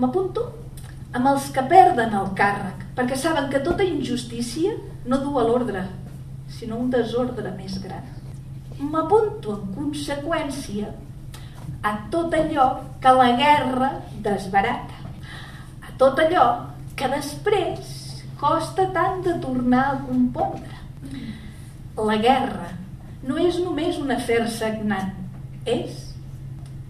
M'apunto amb els que perden el càrrec, perquè saben que tota injustícia no du a l'ordre, sinó un desordre més gran. M'apunto en conseqüència a tot allò que la guerra desbarata, a tot allò que després costa tant de tornar a compondre. La guerra no és només un afer sagnant, és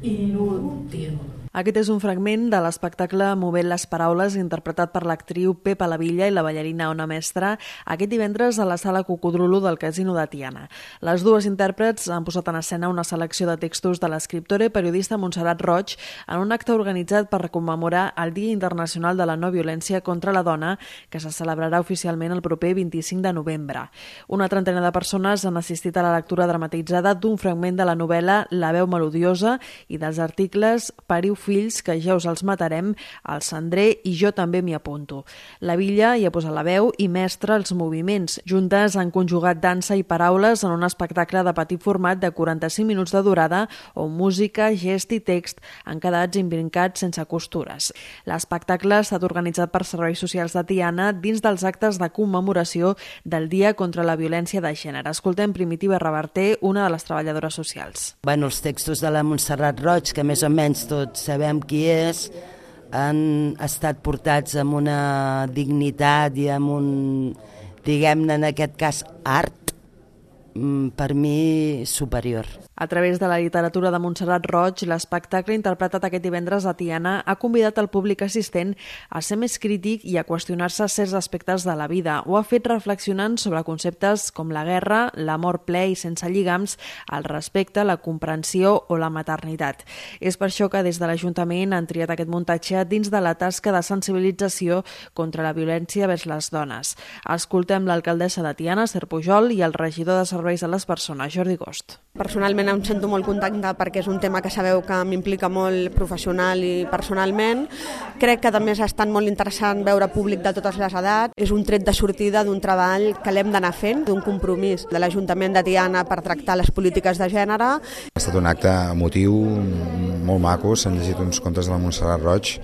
inútil. Aquest és un fragment de l'espectacle Movent les paraules interpretat per l'actriu Pepa Lavilla i la ballarina Ona Mestra aquest divendres a la sala Cocodrulo del Casino de Tiana. Les dues intèrprets han posat en escena una selecció de textos de l'escriptora i periodista Montserrat Roig en un acte organitzat per commemorar el Dia Internacional de la No Violència contra la Dona que se celebrarà oficialment el proper 25 de novembre. Una trentena de persones han assistit a la lectura dramatitzada d'un fragment de la novel·la La veu melodiosa i dels articles Pariu fills que ja us els matarem, el Cendrer i jo també m'hi apunto. La Villa hi ha posat la veu i mestra els moviments. Juntes han conjugat dansa i paraules en un espectacle de petit format de 45 minuts de durada on música, gest i text han quedat imbrincats sense costures. L'espectacle ha estat organitzat per Serveis Socials de Tiana dins dels actes de commemoració del Dia contra la Violència de Gènere. Escoltem Primitiva Reverter, una de les treballadores socials. Bueno, els textos de la Montserrat Roig, que més o menys tots sabem qui és, han estat portats amb una dignitat i amb un, diguem-ne, en aquest cas, art, mm, per mi superior. A través de la literatura de Montserrat Roig, l'espectacle interpretat aquest divendres a Tiana ha convidat el públic assistent a ser més crític i a qüestionar-se certs aspectes de la vida. Ho ha fet reflexionant sobre conceptes com la guerra, l'amor ple i sense lligams, el respecte, la comprensió o la maternitat. És per això que des de l'Ajuntament han triat aquest muntatge dins de la tasca de sensibilització contra la violència vers les dones. Escoltem l'alcaldessa de Tiana, Ser Pujol, i el regidor de Serveis a les Persones, Jordi Gost. Personalment em sento molt contenta perquè és un tema que sabeu que m'implica molt professional i personalment. Crec que també ha estat molt interessant veure públic de totes les edats. És un tret de sortida d'un treball que l'hem d'anar fent, d'un compromís de l'Ajuntament de Tiana per tractar les polítiques de gènere. Ha estat un acte emotiu, molt maco, s'han llegit uns contes de la Montserrat Roig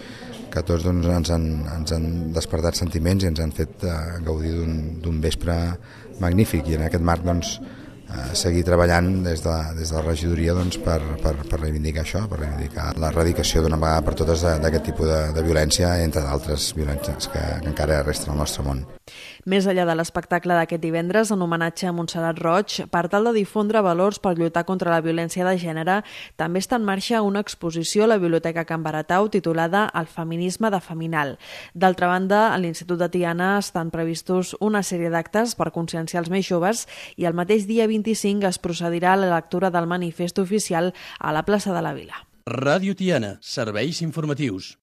que tots doncs, ens, han, ens han despertat sentiments i ens han fet uh, gaudir d'un vespre magnífic i en aquest marc doncs, eh, seguir treballant des de, des de la regidoria doncs, per, per, per reivindicar això, per reivindicar l'erradicació d'una vegada per totes d'aquest tipus de, de violència, entre d'altres violències que, que encara resten al nostre món. Més enllà de l'espectacle d'aquest divendres en homenatge a Montserrat Roig, per tal de difondre valors per lluitar contra la violència de gènere, també està en marxa una exposició a la Biblioteca Can Baratau titulada El feminisme de Feminal. D'altra banda, a l'Institut de Tiana estan previstos una sèrie d'actes per conscienciar els més joves i el mateix dia 25 es procedirà a la lectura del manifest oficial a la plaça de la Vila. Ràdio Tiana, serveis informatius.